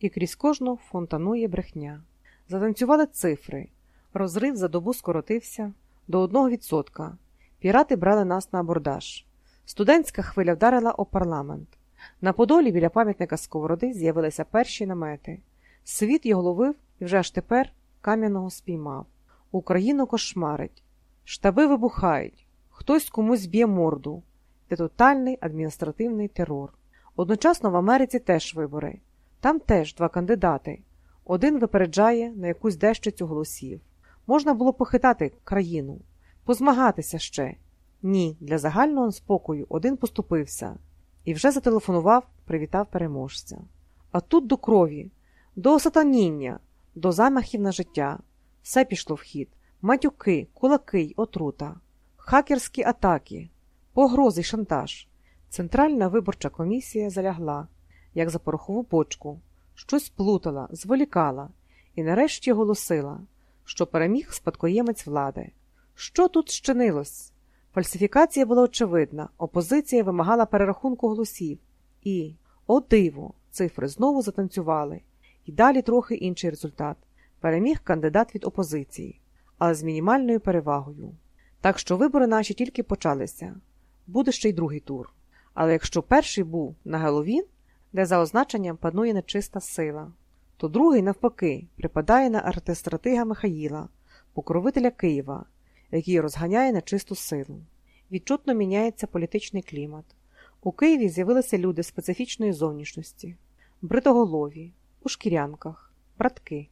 і крізь кожну фонтанує брехня. Затанцювали цифри, розрив за добу скоротився до одного відсотка. Пірати брали нас на абордаж. Студентська хвиля вдарила о парламент. На Подолі біля пам'ятника Сковороди з'явилися перші намети. Світ його ловив і вже аж тепер кам'яного спіймав. Україну кошмарить, штаби вибухають, хтось комусь б'є морду, де тотальний адміністративний терор. Одночасно в Америці теж вибори. Там теж два кандидати. Один випереджає на якусь дещицю голосів. Можна було похитати країну, позмагатися ще. Ні, для загального спокою один поступився і вже зателефонував, привітав переможця. А тут до крові, до осатаніння, до замахів на життя. Все пішло в хід. матюки, кулаки й отрута, хакерські атаки, погрози й шантаж. Центральна виборча комісія залягла, як за порохову почку, щось плутала, зволікала і нарешті оголосила, що переміг спадкоємець влади. Що тут щинилось? Фальсифікація була очевидна, опозиція вимагала перерахунку голосів, і, о диво, цифри знову затанцювали, і далі трохи інший результат переміг кандидат від опозиції, але з мінімальною перевагою. Так що вибори наші тільки почалися. Буде ще й другий тур. Але якщо перший був на Геловін, де за означенням панує нечиста сила, то другий, навпаки, припадає на артистратига Михаїла, покровителя Києва, який розганяє нечисту силу. Відчутно міняється політичний клімат. У Києві з'явилися люди специфічної зовнішності, бритоголові, у шкірянках, братки.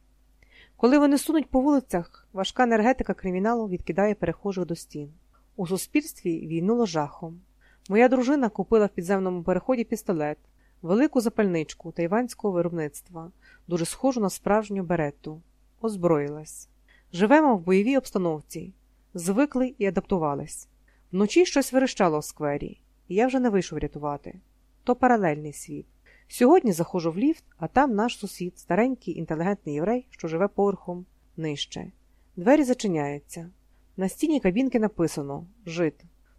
Коли вони сунуть по вулицях, важка енергетика криміналу відкидає перехожих до стін. У суспільстві війнуло жахом. Моя дружина купила в підземному переході пістолет, велику запальничку тайванського виробництва, дуже схожу на справжню беретту. Озброїлась. Живемо в бойовій обстановці, звикли і адаптувались. Вночі щось верещало в сквері, і я вже не вийшов рятувати. То паралельний світ. Сьогодні заходжу в ліфт, а там наш сусід, старенький інтелігентний єврей, що живе поверхом нижче. Двері зачиняються. На стіні кабінки написано Жит.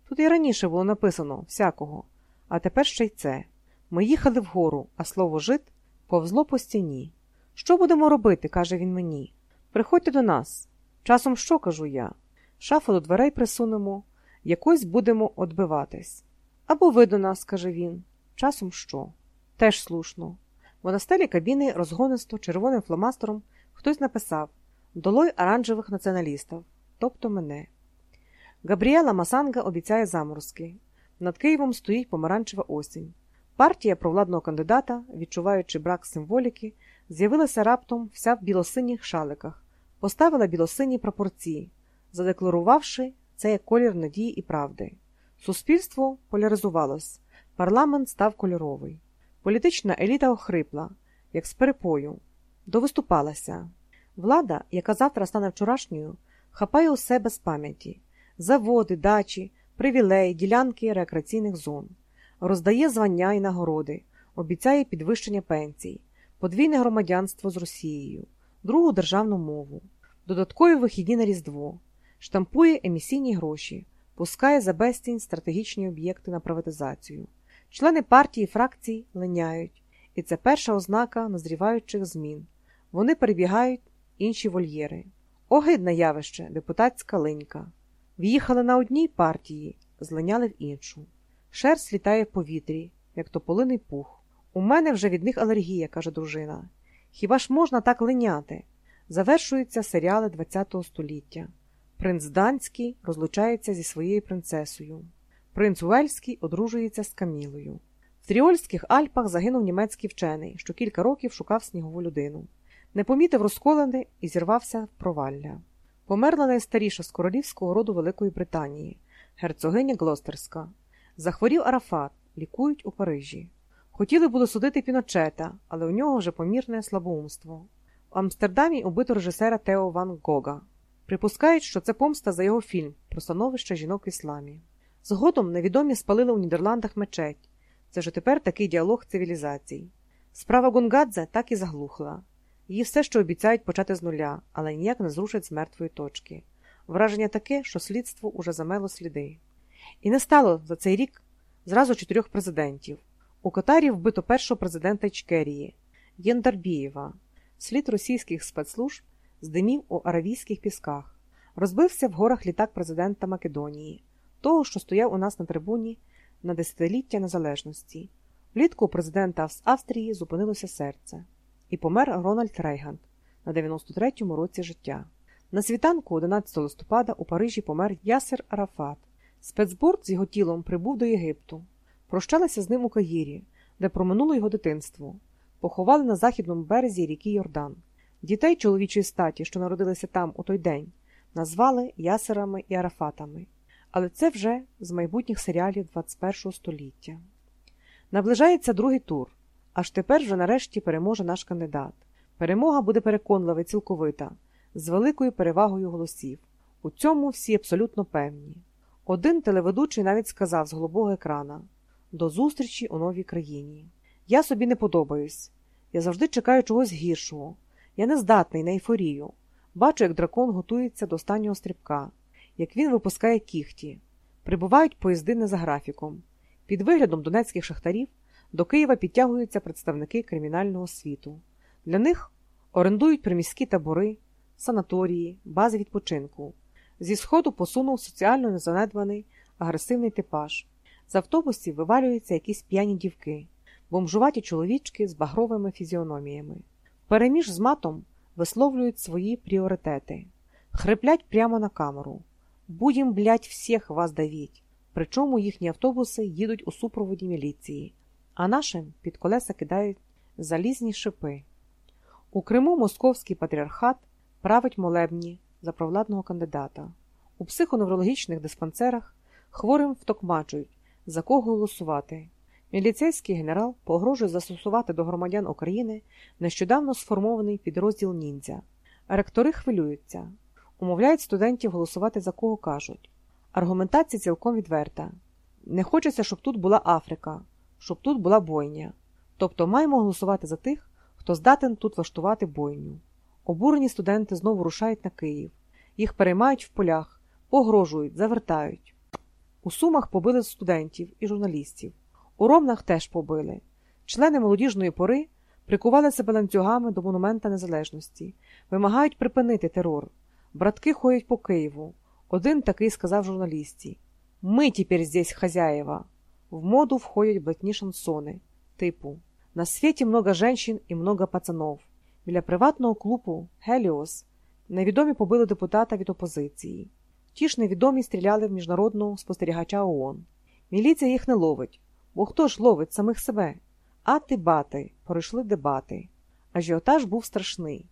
Тут і раніше було написано всякого, а тепер ще й це. Ми їхали вгору, а слово жит повзло по стіні. Що будемо робити? каже він мені. Приходьте до нас. Часом що кажу я? Шафу до дверей присунемо, якось будемо отбиватись. Або ви до нас, каже він. Часом що? Теж слушно. Бо на кабіни розгонисто червоним фломастером хтось написав Долой оранжевих націоналістів, тобто мене. Габріела Масанга обіцяє заморозки. Над Києвом стоїть помаранчева осінь. Партія провладного кандидата, відчуваючи брак символіки, з'явилася раптом вся в білосиніх шаликах, поставила білосині пропорції, задекларувавши це як колір надії і правди. Суспільство поляризувалось, парламент став кольоровий. Політична еліта охрипла, як з перепою, довиступалася. Влада, яка завтра стане вчорашньою, хапає усе без пам'яті заводи, дачі, привілеї, ділянки рекреаційних зон, роздає звання і нагороди, обіцяє підвищення пенсій, подвійне громадянство з Росією, другу державну мову, додаткові вихідні на Різдво, штампує емісійні гроші, пускає за безцінь стратегічні об'єкти на приватизацію. Члени партії і фракцій линяють, і це перша ознака назріваючих змін. Вони перебігають інші вольєри. Огидне явище, депутатська линька. В'їхали на одній партії, злиняли в іншу. Шерсть літає в повітрі, як тополиний пух. У мене вже від них алергія, каже дружина. Хіба ж можна так линяти? Завершуються серіали ХХ століття. Принц Данський розлучається зі своєю принцесою. Принц Уельський одружується з Камілою. В Тріольських Альпах загинув німецький вчений, що кілька років шукав снігову людину. Не помітив розколини і зірвався в провалля. Померла найстаріша з королівського роду Великої Британії, герцогиня Глостерська. Захворів Арафат, лікують у Парижі. Хотіли було судити Піночета, але у нього вже помірне слабоумство. В Амстердамі убито режисера Тео Ван Гога. Припускають, що це помста за його фільм про становище жінок в ісламі. Згодом невідомі спалили у Нідерландах мечеть. Це ж тепер такий діалог цивілізацій. Справа Гунгадзе так і заглухла. Її все, що обіцяють почати з нуля, але ніяк не зрушать з мертвої точки. Враження таке, що слідство уже замело сліди. І не стало за цей рік зразу чотирьох президентів. У Катарі вбито першого президента Ічкерії. Єндарбієва, слід російських спецслужб здимів у Аравійських пісках. Розбився в горах літак президента Македонії, того, що стояв у нас на трибуні на десятиліття незалежності. Влітку у президента Австрії зупинилося серце, і помер Рональд Рейган на 93-му році життя. На світанку 11 листопада у Парижі помер Ясер Арафат. Спецборд з його тілом прибув до Єгипту. Прощалися з ним у Каїрі, де проминуло його дитинство. Поховали на західному березі ріки Йордан. Дітей чоловічої статі, що народилися там у той день, назвали ясерами і арафатами. Але це вже з майбутніх серіалів 21 століття. Наближається другий тур, аж тепер вже нарешті переможе наш кандидат. Перемога буде переконлива і цілковита, з великою перевагою голосів. У цьому всі абсолютно певні. Один телеведучий навіть сказав з голубого екрана до зустрічі у новій країні. Я собі не подобаюсь. Я завжди чекаю чогось гіршого. Я не здатний на ейфорію. Бачу, як дракон готується до останнього стрибка, як він випускає кіхті. Прибувають поїзди не за графіком. Під виглядом донецьких шахтарів до Києва підтягуються представники кримінального світу. Для них орендують приміські табори, санаторії, бази відпочинку. Зі сходу посунув соціально незанедбаний агресивний типаж. З автобусів вивалюються якісь п'яні дівки, бомжуваті чоловічки з багровими фізіономіями. Переміж з матом висловлюють свої пріоритети, хриплять прямо на камеру. Будім, блять, всіх вас давіть. Причому їхні автобуси їдуть у супроводі міліції, а нашим під колеса кидають залізні шипи. У Криму московський патріархат править молебні за провладного кандидата. У психоневрологічних диспансерах хворим втокмачують, за кого голосувати. Міліцейський генерал погрожує застосувати до громадян України нещодавно сформований підрозділ ніндзя. Ректори хвилюються, умовляють студентів голосувати за кого кажуть. Аргументація цілком відверта. Не хочеться, щоб тут була Африка, щоб тут була бойня. Тобто маємо голосувати за тих, хто здатен тут влаштувати бойню. Обурені студенти знову рушають на Київ, їх переймають в полях, погрожують, завертають. У Сумах побили студентів і журналістів. У Ромнах теж побили. Члени молодіжної пори прикували себе ланцюгами до монумента незалежності, вимагають припинити терор. Братки ходять по Києву. Один такий сказав журналісті: Ми тепер здесь хазяєва. В моду входять блатні шансони, типу На світі много женщин і много пацанов. Біля приватного клубу Геліос невідомі побили депутата від опозиції. Ті ж невідомі стріляли в міжнародного спостерігача ООН. Міліція їх не ловить, бо хто ж ловить самих себе? А ти бати, пройшли дебати. Ажіотаж був страшний.